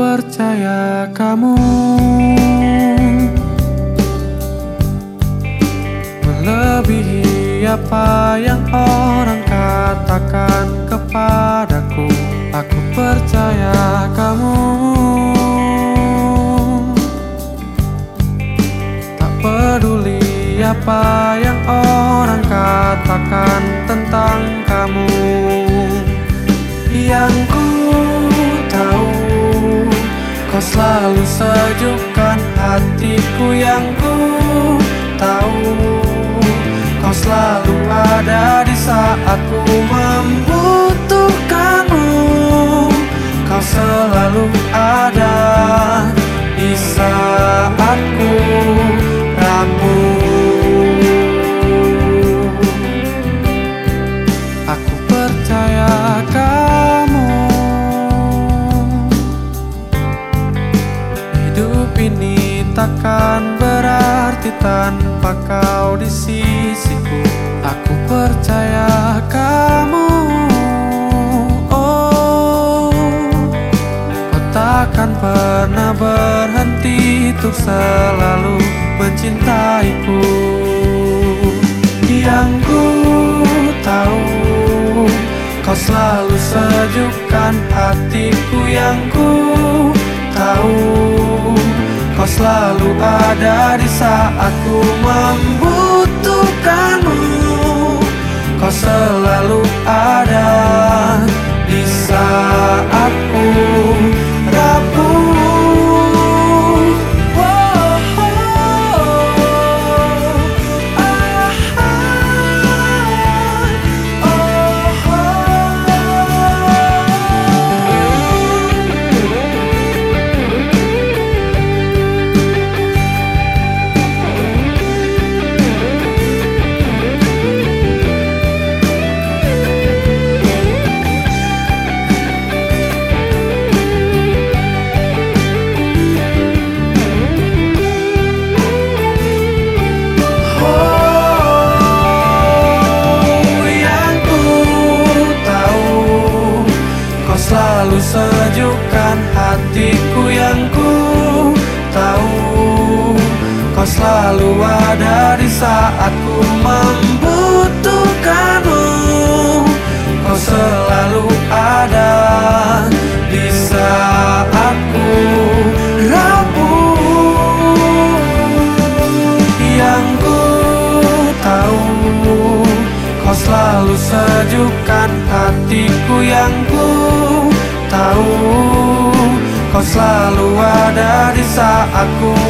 percaya kamu. Melebihi apa yang orang katakan kepadaku Aku percaya kamu. Tak peduli apa yang orang katakan tentang kamu selalu sejukkan hatiku yang ku tahu. Kau selalu ada di saat ku membutuhkanmu. Kau selalu ada takkan berarti tanpa kau di sisiku Aku percaya kamu. Oh Kau takkan pernah berhenti untuk selalu mencintaiku Kau selalu ada di saat ku membutuhkanmu selalu ada di saat ku membutuhkanmu. Kau selalu ada di saat ku rapuh. Yang ku tahu Kau selalu sejukkan hatiku. Yang ku tahu Kau selalu ada di saat ku